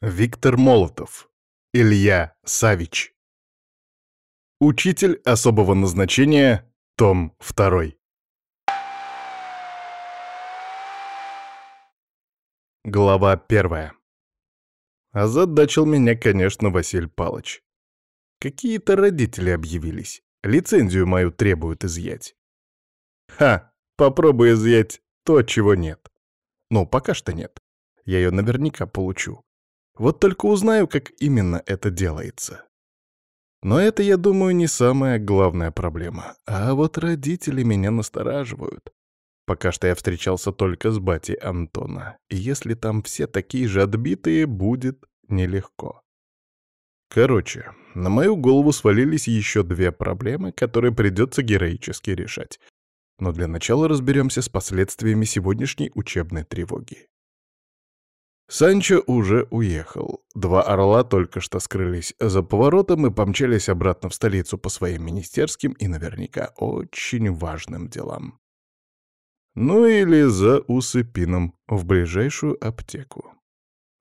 Виктор Молотов. Илья Савич. Учитель особого назначения. Том 2. Глава первая. Озадачил меня, конечно, Василь Палыч. Какие-то родители объявились. Лицензию мою требуют изъять. Ха, попробуй изъять то, чего нет. Ну, пока что нет. Я ее наверняка получу. Вот только узнаю, как именно это делается. Но это, я думаю, не самая главная проблема. А вот родители меня настораживают. Пока что я встречался только с батей Антона. И если там все такие же отбитые, будет нелегко. Короче, на мою голову свалились еще две проблемы, которые придется героически решать. Но для начала разберемся с последствиями сегодняшней учебной тревоги. Санчо уже уехал. Два орла только что скрылись за поворотом и помчались обратно в столицу по своим министерским и наверняка очень важным делам. Ну или за усыпином в ближайшую аптеку.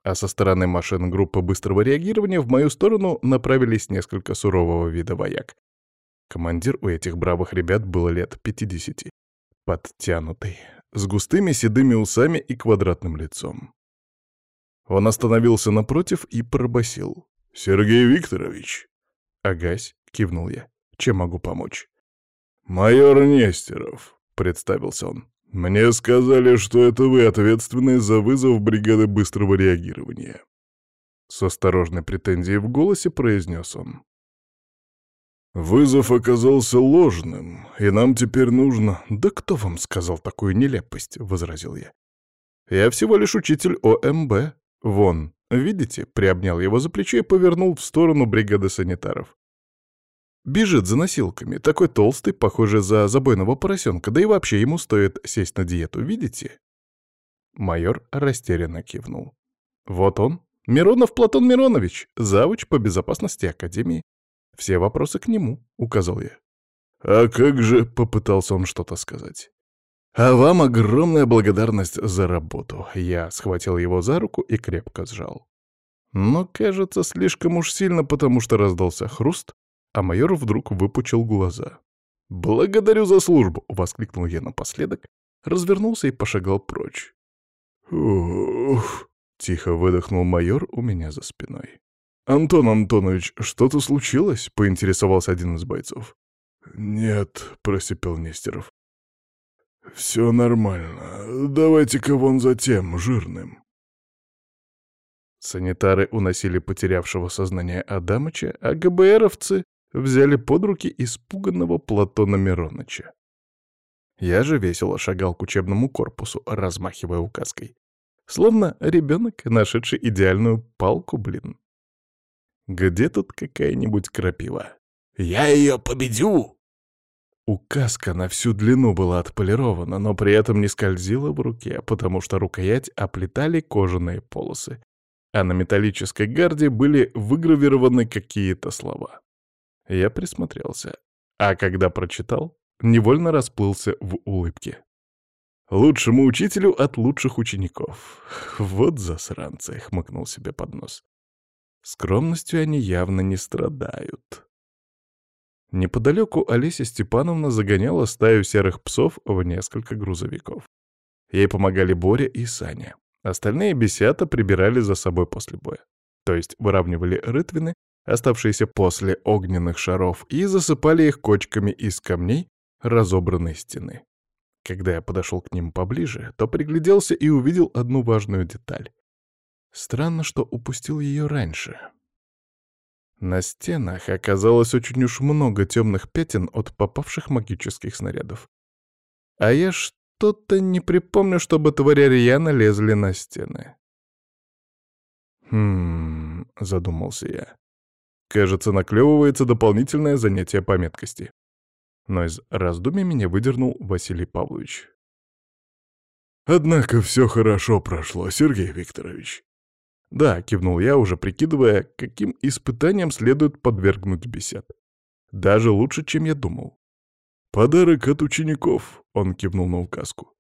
А со стороны машин группы быстрого реагирования в мою сторону направились несколько сурового вида вояк. Командир у этих бравых ребят было лет 50, подтянутый, с густыми седыми усами и квадратным лицом. Он остановился напротив и пробасил: «Сергей Викторович!» «Агась», — кивнул я. «Чем могу помочь?» «Майор Нестеров», — представился он. «Мне сказали, что это вы ответственны за вызов бригады быстрого реагирования». С осторожной претензией в голосе произнес он. «Вызов оказался ложным, и нам теперь нужно...» «Да кто вам сказал такую нелепость?» — возразил я. «Я всего лишь учитель ОМБ, «Вон, видите?» — приобнял его за плечо и повернул в сторону бригады санитаров. Бежит за носилками, такой толстый, похожий за забойного поросенка, да и вообще ему стоит сесть на диету, видите? Майор растерянно кивнул. Вот он, Миронов Платон Миронович, завуч по безопасности Академии. Все вопросы к нему, указал я. А как же, попытался он что-то сказать. «А вам огромная благодарность за работу». Я схватил его за руку и крепко сжал. Но, кажется, слишком уж сильно, потому что раздался хруст, а майор вдруг выпучил глаза. «Благодарю за службу!» — воскликнул я напоследок, развернулся и пошагал прочь. «Ух!» — тихо выдохнул майор у меня за спиной. «Антон Антонович, что-то случилось?» — поинтересовался один из бойцов. «Нет», — просипел Нестеров. «Все нормально. Давайте-ка вон за тем, жирным». Санитары уносили потерявшего сознание Адамыча, а ГБРовцы взяли под руки испуганного Платона Мироныча. Я же весело шагал к учебному корпусу, размахивая указкой. Словно ребенок, нашедший идеальную палку, блин. Где тут какая-нибудь крапива? «Я ее победю!» Указка на всю длину была отполирована, но при этом не скользила в руке, потому что рукоять оплетали кожаные полосы, а на металлической гарде были выгравированы какие-то слова. Я присмотрелся, а когда прочитал, невольно расплылся в улыбке. «Лучшему учителю от лучших учеников». Вот засранцы, — хмыкнул себе под нос. Скромностью они явно не страдают. Неподалеку Олеся Степановна загоняла стаю серых псов в несколько грузовиков. Ей помогали Боря и Саня. Остальные бесята прибирали за собой после боя. То есть выравнивали рытвины, оставшиеся после огненных шаров, и засыпали их кочками из камней разобранной стены. Когда я подошел к ним поближе, то пригляделся и увидел одну важную деталь. Странно, что упустил ее раньше. На стенах оказалось очень уж много темных пятен от попавших магических снарядов. А я что-то не припомню, чтобы твари рьяно лезли на стены. «Хм...» — задумался я. Кажется, наклевывается дополнительное занятие по меткости. Но из раздумий меня выдернул Василий Павлович. «Однако все хорошо прошло, Сергей Викторович», «Да», — кивнул я, уже прикидывая, каким испытаниям следует подвергнуть бесед. «Даже лучше, чем я думал». «Подарок от учеников», — он кивнул на указку.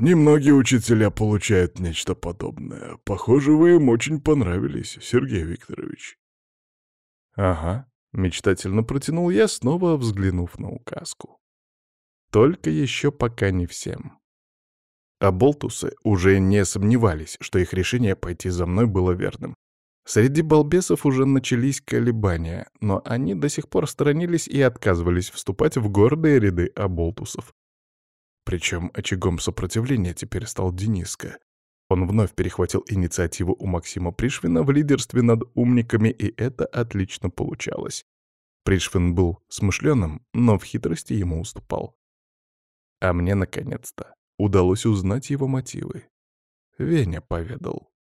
Немногие учителя получают нечто подобное. Похоже, вы им очень понравились, Сергей Викторович. Ага, мечтательно протянул я, снова взглянув на указку. Только еще пока не всем. А болтусы уже не сомневались, что их решение пойти за мной было верным. Среди балбесов уже начались колебания, но они до сих пор сторонились и отказывались вступать в гордые ряды оболтусов. Причем очагом сопротивления теперь стал Дениска. Он вновь перехватил инициативу у Максима Пришвина в лидерстве над умниками, и это отлично получалось. Пришвин был смышленым, но в хитрости ему уступал. А мне, наконец-то, удалось узнать его мотивы. Веня поведал.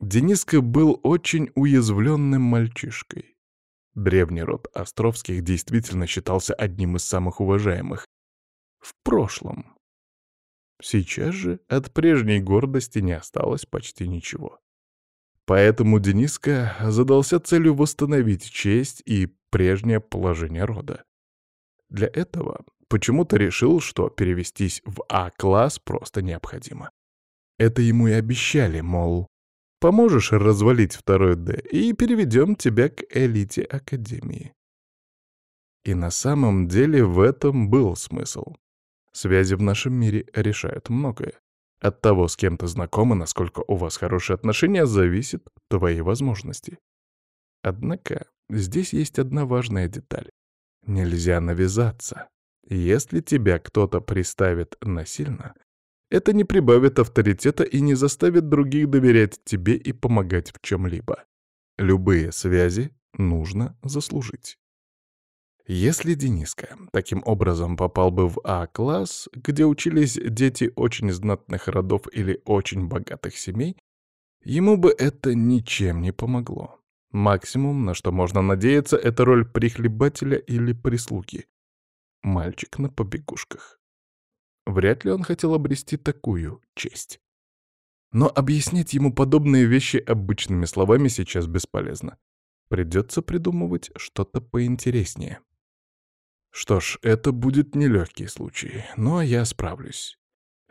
Дениска был очень уязвленным мальчишкой. Древний род Островских действительно считался одним из самых уважаемых. В прошлом. Сейчас же от прежней гордости не осталось почти ничего. Поэтому Дениска задался целью восстановить честь и прежнее положение рода. Для этого почему-то решил, что перевестись в А-класс просто необходимо. Это ему и обещали, мол, Поможешь развалить второй «Д» и переведем тебя к элите Академии. И на самом деле в этом был смысл. Связи в нашем мире решают многое. От того, с кем ты знаком и насколько у вас хорошие отношения, зависит твои возможности. Однако здесь есть одна важная деталь. Нельзя навязаться. Если тебя кто-то приставит насильно, это не прибавит авторитета и не заставит других доверять тебе и помогать в чем-либо. Любые связи нужно заслужить. Если Дениска таким образом попал бы в А-класс, где учились дети очень знатных родов или очень богатых семей, ему бы это ничем не помогло. Максимум, на что можно надеяться, это роль прихлебателя или прислуги. Мальчик на побегушках. Вряд ли он хотел обрести такую честь. Но объяснять ему подобные вещи обычными словами сейчас бесполезно. Придется придумывать что-то поинтереснее. Что ж, это будет нелегкий случай, но я справлюсь.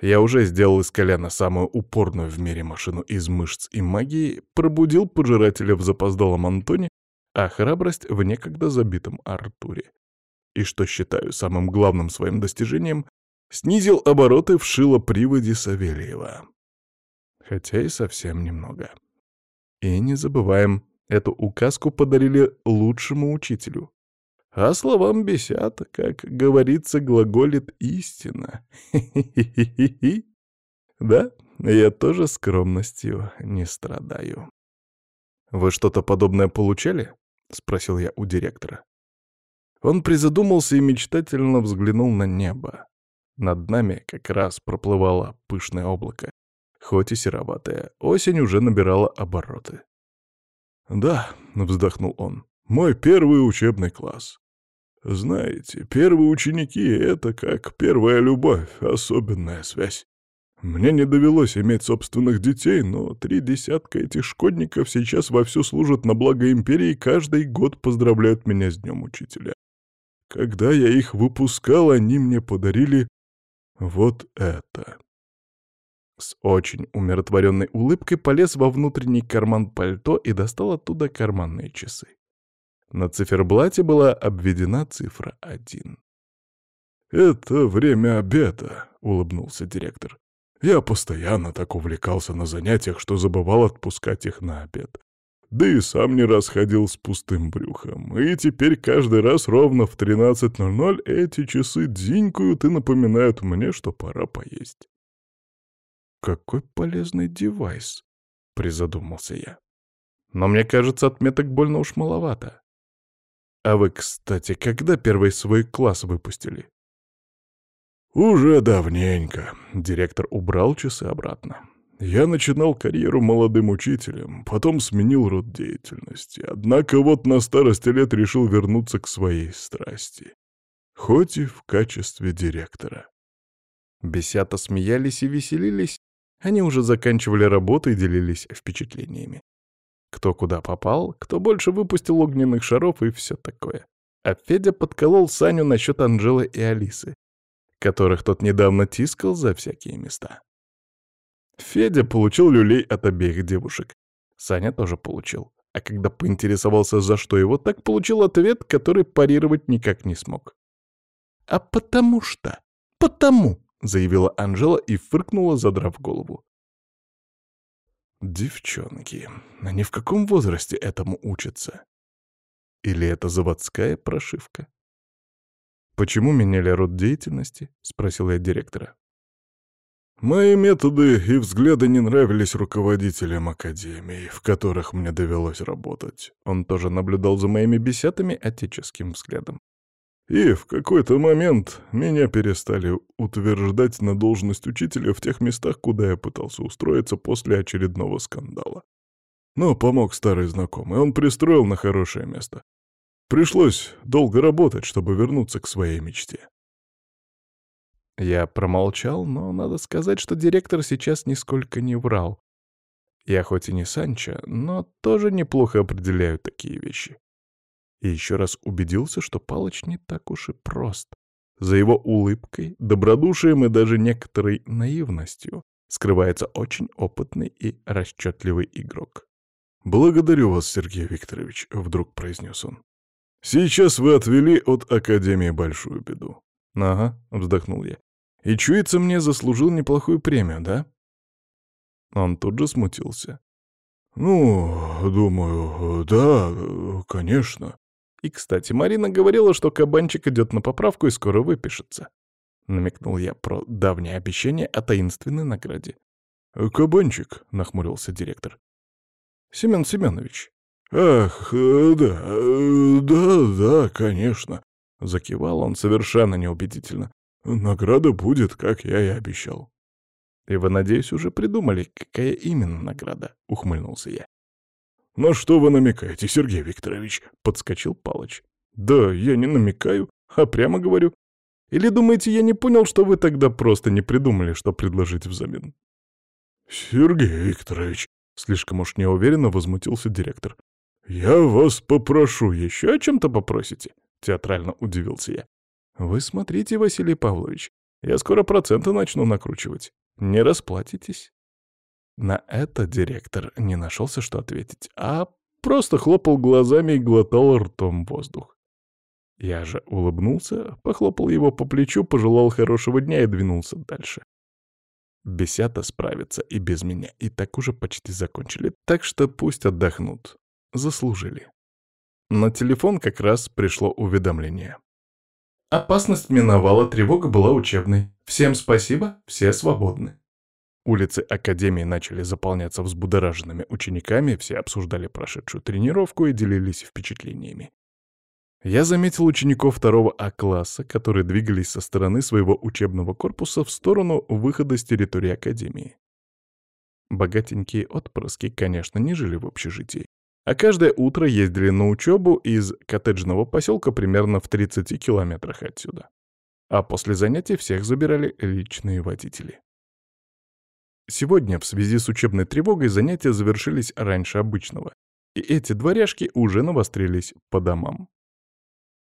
Я уже сделал из Коляна самую упорную в мире машину из мышц и магии, пробудил пожирателя в запоздалом Антоне, а храбрость в некогда забитом Артуре. И что считаю самым главным своим достижением, снизил обороты в шилоприводе Савельева. Хотя и совсем немного. И не забываем, эту указку подарили лучшему учителю. А словам бесят, как говорится, глаголит истина. Да, я тоже скромностью не страдаю. «Вы что-то подобное получали?» — спросил я у директора. Он призадумался и мечтательно взглянул на небо. Над нами как раз проплывало пышное облако, хоть и сероватое. Осень уже набирала обороты. «Да», — вздохнул он, — «мой первый учебный класс. Знаете, первые ученики — это как первая любовь, особенная связь. Мне не довелось иметь собственных детей, но три десятка этих шкодников сейчас вовсю служат на благо империи и каждый год поздравляют меня с Днем Учителя. Когда я их выпускал, они мне подарили вот это. С очень умиротворенной улыбкой полез во внутренний карман пальто и достал оттуда карманные часы. На циферблате была обведена цифра один. «Это время обеда», — улыбнулся директор. «Я постоянно так увлекался на занятиях, что забывал отпускать их на обед. Да и сам не раз ходил с пустым брюхом. И теперь каждый раз ровно в 13.00 эти часы дзинькают и напоминают мне, что пора поесть. «Какой полезный девайс», — призадумался я. «Но мне кажется, отметок больно уж маловато. А вы, кстати, когда первый свой класс выпустили?» «Уже давненько», — директор убрал часы обратно. Я начинал карьеру молодым учителем, потом сменил род деятельности. Однако вот на старости лет решил вернуться к своей страсти. Хоть и в качестве директора. Бесята смеялись и веселились. Они уже заканчивали работу и делились впечатлениями. Кто куда попал, кто больше выпустил огненных шаров и все такое. А Федя подколол Саню насчет Анжелы и Алисы. которых тот недавно тискал за всякие места. Федя получил люлей от обеих девушек. Саня тоже получил. А когда поинтересовался, за что его, так получил ответ, который парировать никак не смог. «А потому что... Потому!» — заявила Анжела и фыркнула, задрав голову. Девчонки, они в каком возрасте этому учатся? Или это заводская прошивка? «Почему меняли род деятельности?» — спросил я директора. Мои методы и взгляды не нравились руководителям академий, в которых мне довелось работать. Он тоже наблюдал за моими беседами отеческим взглядом. И в какой-то момент меня перестали утверждать на должность учителя в тех местах, куда я пытался устроиться после очередного скандала. Но помог старый знакомый, он пристроил на хорошее место. Пришлось долго работать, чтобы вернуться к своей мечте. Я промолчал, но надо сказать, что директор сейчас нисколько не врал. Я хоть и не Санчо, но тоже неплохо определяю такие вещи. И еще раз убедился, что Палыч не так уж и прост. За его улыбкой, добродушием и даже некоторой наивностью скрывается очень опытный и расчетливый игрок. «Благодарю вас, Сергей Викторович», — вдруг произнес он. «Сейчас вы отвели от Академии большую беду». «Ага», — вздохнул я. И чуется мне заслужил неплохую премию, да? Он тут же смутился. «Ну, думаю, да, конечно». И, кстати, Марина говорила, что кабанчик идет на поправку и скоро выпишется. Намекнул я про давнее обещание о таинственной награде. «Кабанчик», — нахмурился директор. «Семен Семенович». «Ах, да, да, да, конечно», — закивал он совершенно неубедительно. Награда будет, как я и обещал. И вы, надеюсь, уже придумали, какая именно награда, — ухмыльнулся я. «На что вы намекаете, Сергей Викторович?» — подскочил Палыч. «Да, я не намекаю, а прямо говорю. Или думаете, я не понял, что вы тогда просто не придумали, что предложить взамен?» «Сергей Викторович», — слишком уж неуверенно возмутился директор. «Я вас попрошу, еще о чем-то попросите?» — театрально удивился я. Вы смотрите, Василий Павлович, я скоро проценты начну накручивать. Не расплатитесь. На это директор не нашелся, что ответить, а просто хлопал глазами и глотал ртом воздух. Я же улыбнулся, похлопал его по плечу, пожелал хорошего дня и двинулся дальше. Бесята справится и без меня, и так уже почти закончили, так что пусть отдохнут. Заслужили. На телефон как раз пришло уведомление. Опасность миновала, тревога была учебной. Всем спасибо, все свободны. Улицы Академии начали заполняться взбудораженными учениками, все обсуждали прошедшую тренировку и делились впечатлениями. Я заметил учеников второго А-класса, которые двигались со стороны своего учебного корпуса в сторону выхода с территории Академии. Богатенькие отпрыски, конечно, не жили в общежитии, а каждое утро ездили на учебу из коттеджного поселка примерно в 30 километрах отсюда. А после занятий всех забирали личные водители. Сегодня в связи с учебной тревогой занятия завершились раньше обычного, и эти дворяжки уже навострились по домам.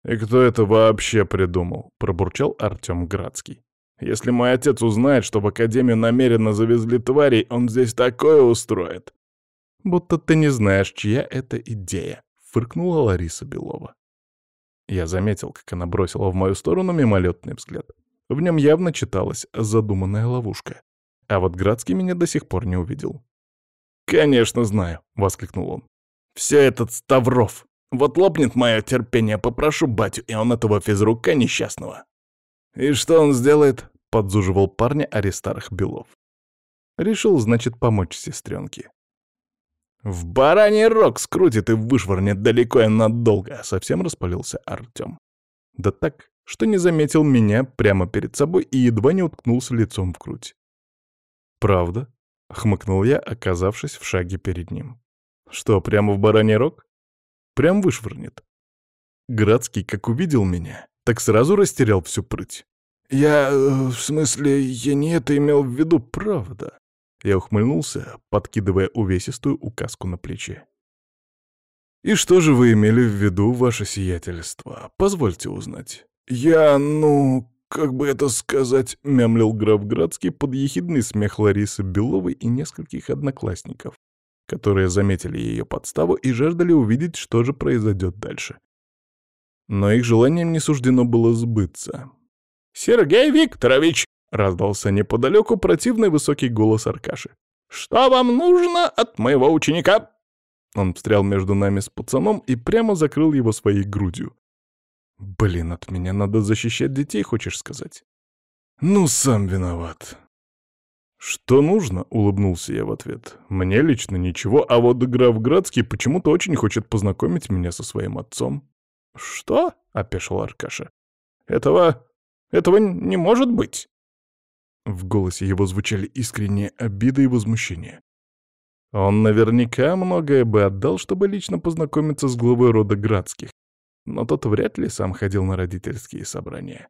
«И кто это вообще придумал?» — пробурчал Артем Градский. «Если мой отец узнает, что в Академию намеренно завезли тварей, он здесь такое устроит!» «Будто ты не знаешь, чья это идея», — фыркнула Лариса Белова. Я заметил, как она бросила в мою сторону мимолетный взгляд. В нем явно читалась задуманная ловушка. А вот Градский меня до сих пор не увидел. «Конечно знаю», — воскликнул он. «Все этот Ставров. Вот лопнет мое терпение, попрошу батю, и он этого физрука несчастного». «И что он сделает?» — подзуживал парня Аристарх Белов. Решил, значит, помочь сестренке. «В бараний рог скрутит и вышвырнет далеко и надолго», — совсем распалился Артем. Да так, что не заметил меня прямо перед собой и едва не уткнулся лицом в грудь. «Правда?» — хмыкнул я, оказавшись в шаге перед ним. «Что, прямо в бараний рог?» «Прям вышвырнет». Градский, как увидел меня, так сразу растерял всю прыть. «Я... Э, в смысле, я не это имел в виду, правда?» Я ухмыльнулся, подкидывая увесистую указку на плече. «И что же вы имели в виду, ваше сиятельство? Позвольте узнать». «Я, ну, как бы это сказать?» — мямлил граф Градский под ехидный смех Ларисы Беловой и нескольких одноклассников, которые заметили ее подставу и жаждали увидеть, что же произойдет дальше. Но их желанием не суждено было сбыться. «Сергей Викторович!» — раздался неподалеку противный высокий голос Аркаши. «Что вам нужно от моего ученика?» Он встрял между нами с пацаном и прямо закрыл его своей грудью. «Блин, от меня надо защищать детей, хочешь сказать?» «Ну, сам виноват». «Что нужно?» — улыбнулся я в ответ. «Мне лично ничего, а вот граф Градский почему-то очень хочет познакомить меня со своим отцом». «Что?» — опешил Аркаша. «Этого... этого не может быть!» В голосе его звучали искренние обиды и возмущение. Он наверняка многое бы отдал, чтобы лично познакомиться с главой рода Градских, но тот вряд ли сам ходил на родительские собрания.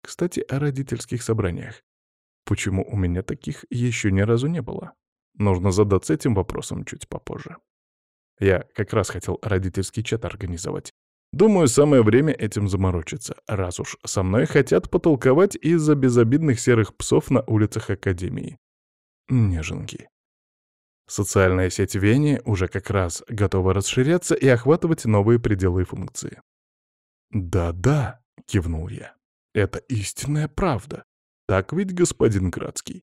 Кстати, о родительских собраниях. Почему у меня таких еще ни разу не было? Нужно задаться этим вопросом чуть попозже. Я как раз хотел родительский чат организовать. Думаю, самое время этим заморочиться, раз уж со мной хотят потолковать из-за безобидных серых псов на улицах Академии. Неженки. Социальная сеть Вени уже как раз готова расширяться и охватывать новые пределы функции. «Да-да», — кивнул я, — «это истинная правда. Так ведь, господин Градский?»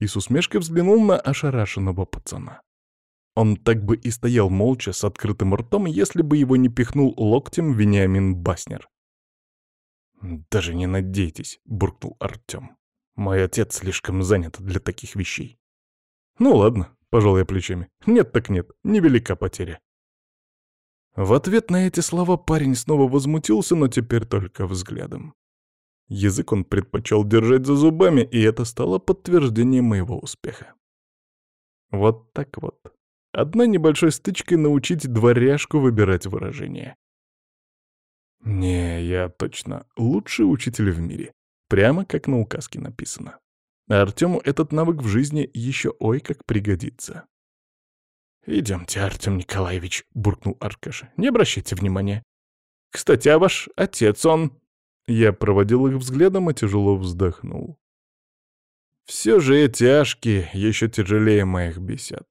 И с усмешкой взглянул на ошарашенного пацана. Он так бы и стоял молча, с открытым ртом, если бы его не пихнул локтем Вениамин Баснер. «Даже не надейтесь», — буркнул Артем. «Мой отец слишком занят для таких вещей». «Ну ладно», — пожал я плечами. «Нет так нет, невелика потеря». В ответ на эти слова парень снова возмутился, но теперь только взглядом. Язык он предпочел держать за зубами, и это стало подтверждением моего успеха. Вот так вот. Одной небольшой стычкой научить дворяжку выбирать выражения. Не, я точно лучший учитель в мире. Прямо как на указке написано. А Артему этот навык в жизни еще ой как пригодится. «Идемте, Артем Николаевич», — буркнул Аркаша. «Не обращайте внимания. Кстати, а ваш отец, он...» Я проводил их взглядом и тяжело вздохнул. Все же эти ашки еще тяжелее моих бесед.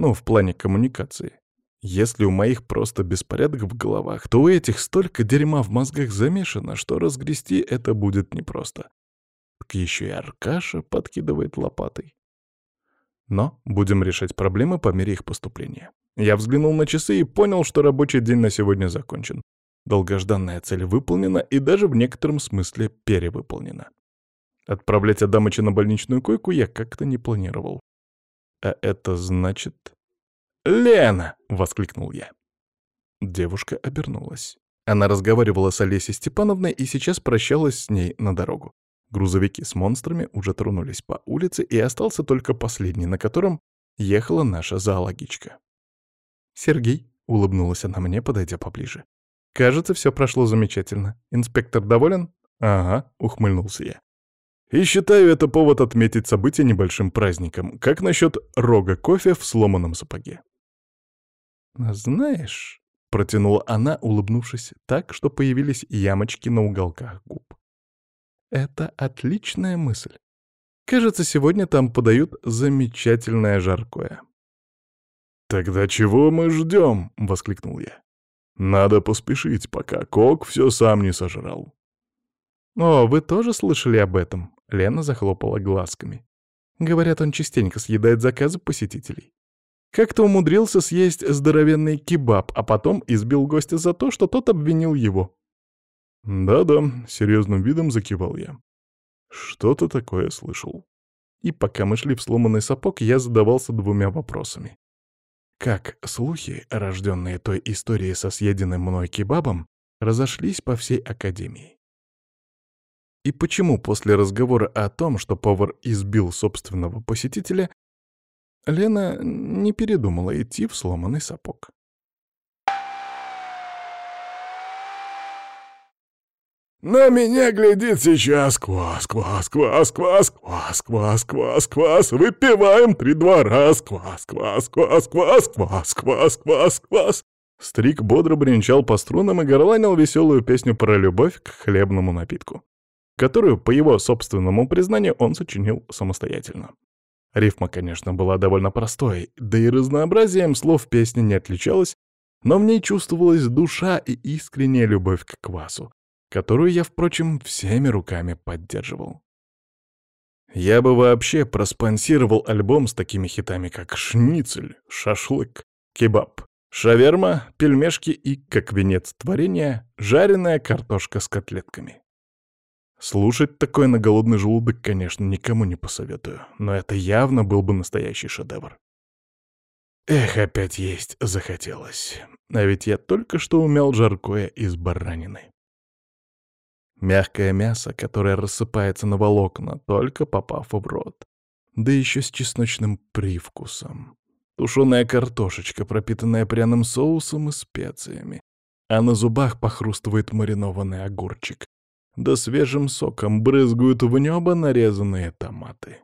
Ну, в плане коммуникации. Если у моих просто беспорядок в головах, то у этих столько дерьма в мозгах замешано, что разгрести это будет непросто. Так еще и Аркаша подкидывает лопатой. Но будем решать проблемы по мере их поступления. Я взглянул на часы и понял, что рабочий день на сегодня закончен. Долгожданная цель выполнена и даже в некотором смысле перевыполнена. Отправлять Адамыча на больничную койку я как-то не планировал. А это значит... «Лена!» — воскликнул я. Девушка обернулась. Она разговаривала с Олесей Степановной и сейчас прощалась с ней на дорогу. Грузовики с монстрами уже тронулись по улице, и остался только последний, на котором ехала наша зоологичка. «Сергей», — улыбнулась она мне, подойдя поближе. «Кажется, все прошло замечательно. Инспектор доволен?» «Ага», — ухмыльнулся я. И считаю это повод отметить событие небольшим праздником. Как насчет рога кофе в сломанном сапоге? «Знаешь», — протянула она, улыбнувшись так, что появились ямочки на уголках губ. «Это отличная мысль. Кажется, сегодня там подают замечательное жаркое». «Тогда чего мы ждем?» — воскликнул я. «Надо поспешить, пока Кок все сам не сожрал». «О, вы тоже слышали об этом?» Лена захлопала глазками. Говорят, он частенько съедает заказы посетителей. Как-то умудрился съесть здоровенный кебаб, а потом избил гостя за то, что тот обвинил его. «Да-да», — серьезным видом закивал я. «Что-то такое слышал». И пока мы шли в сломанный сапог, я задавался двумя вопросами. Как слухи, рожденные той историей со съеденным мной кебабом, разошлись по всей Академии? И почему после разговора о том, что повар избил собственного посетителя, Лена не передумала идти в сломанный сапог? «На меня глядит сейчас квас, квас, квас, квас, квас, квас, квас, квас, выпиваем три-два раз, квас, квас, квас, квас, квас, квас, квас, квас». Стрик бодро бренчал по струнам и горланил веселую песню про любовь к хлебному напитку. Которую, по его собственному признанию, он сочинил самостоятельно. Рифма, конечно, была довольно простой, да и разнообразием слов песни не отличалась, но в ней чувствовалась душа и искренняя любовь к квасу, которую я, впрочем, всеми руками поддерживал. Я бы вообще проспонсировал альбом с такими хитами, как «Шницель», «Шашлык», «Кебаб», «Шаверма», «Пельмешки» и, как венец творения, «Жареная картошка с котлетками». Слушать такое на голодный желудок, конечно, никому не посоветую, но это явно был бы настоящий шедевр. Эх, опять есть захотелось. А ведь я только что умел жаркое из баранины. Мягкое мясо, которое рассыпается на волокна, только попав в рот. Да еще с чесночным привкусом. Тушеная картошечка, пропитанная пряным соусом и специями. А на зубах похрустывает маринованный огурчик. Да свежим соком брызгают в небо нарезанные томаты.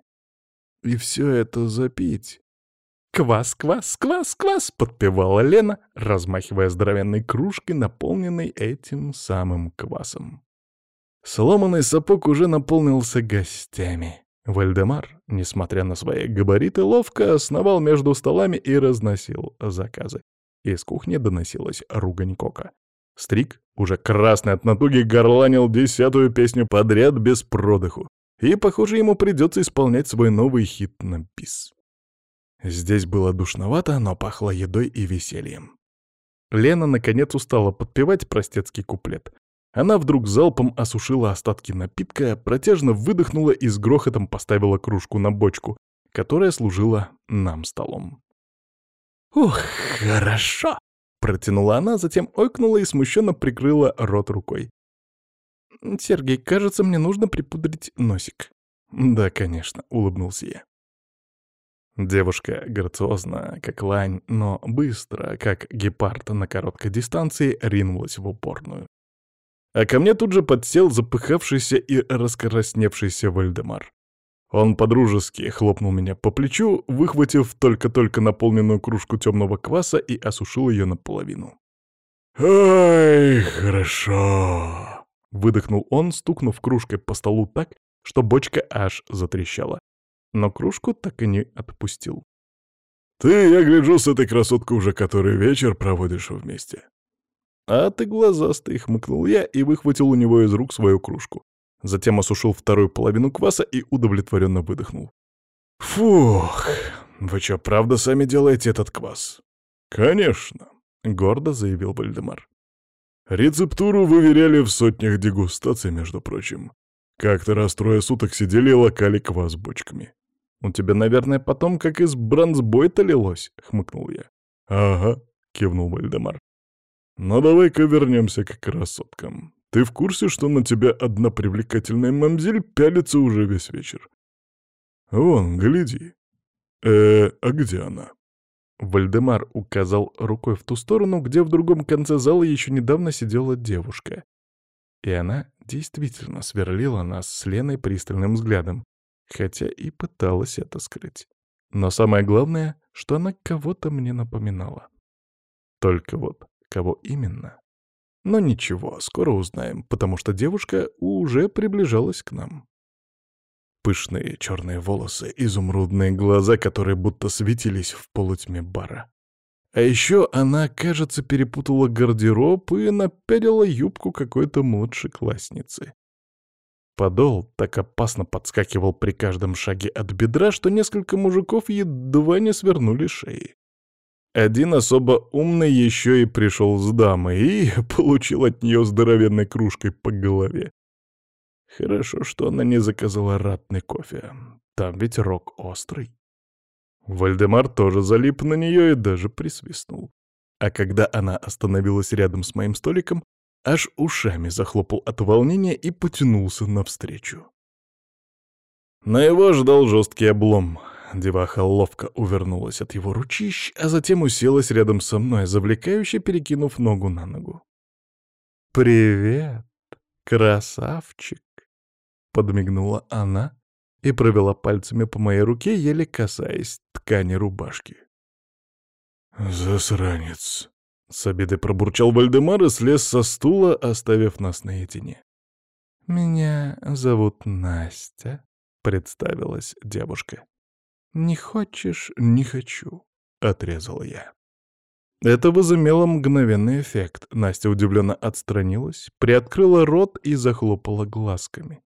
И все это запить. «Квас, квас, квас, квас!» — подпевала Лена, размахивая здоровенной кружкой, наполненной этим самым квасом. Сломанный сапог уже наполнился гостями. Вальдемар, несмотря на свои габариты, ловко основал между столами и разносил заказы. Из кухни доносилась ругань Кока. Стрик, уже красный от натуги, горланил десятую песню подряд без продыху. И, похоже, ему придется исполнять свой новый хит на бис. Здесь было душновато, но пахло едой и весельем. Лена, наконец, устала подпевать простецкий куплет. Она вдруг залпом осушила остатки напитка, протяжно выдохнула и с грохотом поставила кружку на бочку, которая служила нам столом. «Ух, хорошо!» — протянула она, затем ойкнула и смущенно прикрыла рот рукой. «Сергей, кажется, мне нужно припудрить носик». «Да, конечно», — улыбнулся я. Девушка грациозно, как лань, но быстро, как гепард на короткой дистанции, ринулась в упорную. А ко мне тут же подсел запыхавшийся и раскрасневшийся Вальдемар. Он подружески хлопнул меня по плечу, выхватив только-только наполненную кружку темного кваса и осушил ее наполовину. «Ай, хорошо!» — выдохнул он, стукнув кружкой по столу так, что бочка аж затрещала. Но кружку так и не отпустил. «Ты, я гляжу, с этой красоткой уже который вечер проводишь вместе. «А ты глазастый!» — хмыкнул я и выхватил у него из рук свою кружку. Затем осушил вторую половину кваса и удовлетворенно выдохнул. «Фух, вы что, правда сами делаете этот квас?» «Конечно», — гордо заявил Вальдемар. «Рецептуру выверяли в сотнях дегустаций, между прочим. Как-то раз трое суток сидели и локали квас бочками». «У тебя, наверное, потом как из бронзбойта лилось», — хмыкнул я. «Ага», — кивнул Вальдемар. Но давай-ка вернемся к красоткам. Ты в курсе, что на тебя одна привлекательная мамзель пялится уже весь вечер? Вон, гляди. Э, а где она? Вальдемар указал рукой в ту сторону, где в другом конце зала еще недавно сидела девушка. И она действительно сверлила нас с Леной пристальным взглядом, хотя и пыталась это скрыть. Но самое главное, что она кого-то мне напоминала. Только вот Кого именно? Но ничего, скоро узнаем, потому что девушка уже приближалась к нам. Пышные черные волосы, изумрудные глаза, которые будто светились в полутьме бара. А еще она, кажется, перепутала гардероб и напялила юбку какой-то младшей классницы. Подол так опасно подскакивал при каждом шаге от бедра, что несколько мужиков едва не свернули шеи. Один особо умный еще и пришел с дамой и получил от нее здоровенной кружкой по голове. Хорошо, что она не заказала ратный кофе. Там ведь рог острый. Вальдемар тоже залип на нее и даже присвистнул. А когда она остановилась рядом с моим столиком, аж ушами захлопал от волнения и потянулся навстречу. Но его ждал жесткий облом — Деваха ловко увернулась от его ручищ, а затем уселась рядом со мной, завлекающе перекинув ногу на ногу. «Привет, красавчик!» — подмигнула она и провела пальцами по моей руке, еле касаясь ткани рубашки. «Меня зовут Настя», — представилась девушка. «Не хочешь — не хочу», — отрезал я. Это возымело мгновенный эффект. Настя удивленно отстранилась, приоткрыла рот и захлопала глазками.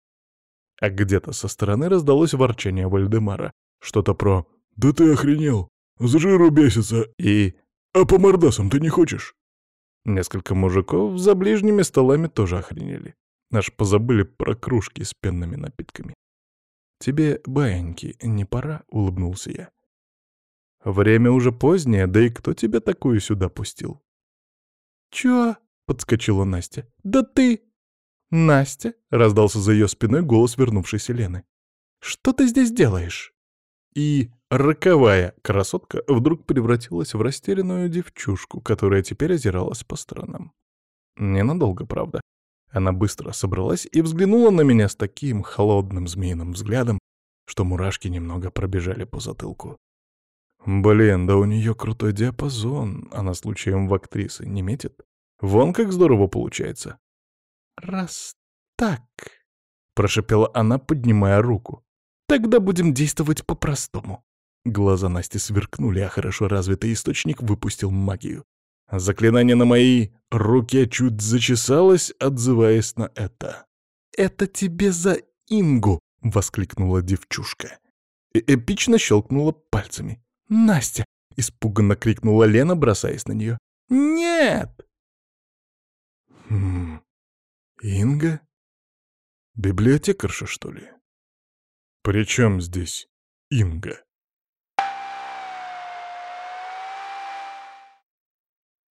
А где-то со стороны раздалось ворчание Вальдемара. Что-то про «Да ты охренел! За жиру бесится!» и «А по мордасам ты не хочешь?» Несколько мужиков за ближними столами тоже охренели. Аж позабыли про кружки с пенными напитками. «Тебе, баиньки, не пора?» — улыбнулся я. «Время уже позднее, да и кто тебя такую сюда пустил?» «Чё?» — подскочила Настя. «Да ты!» «Настя!» — раздался за ее спиной голос вернувшейся Лены. «Что ты здесь делаешь?» И роковая красотка вдруг превратилась в растерянную девчушку, которая теперь озиралась по сторонам. Ненадолго, правда. Она быстро собралась и взглянула на меня с таким холодным змеиным взглядом, что мурашки немного пробежали по затылку. Блин, да у нее крутой диапазон, она случаем в актрисы не метит. Вон как здорово получается. «Раз так», — прошепела она, поднимая руку, — «тогда будем действовать по-простому». Глаза Насти сверкнули, а хорошо развитый источник выпустил магию. Заклинание на моей руке чуть зачесалось, отзываясь на это. «Это тебе за Ингу!» — воскликнула девчушка. И эпично щелкнула пальцами. «Настя!» — испуганно крикнула Лена, бросаясь на нее. «Нет!» «Хм... Инга? Библиотекарша, что ли? При чем здесь Инга?»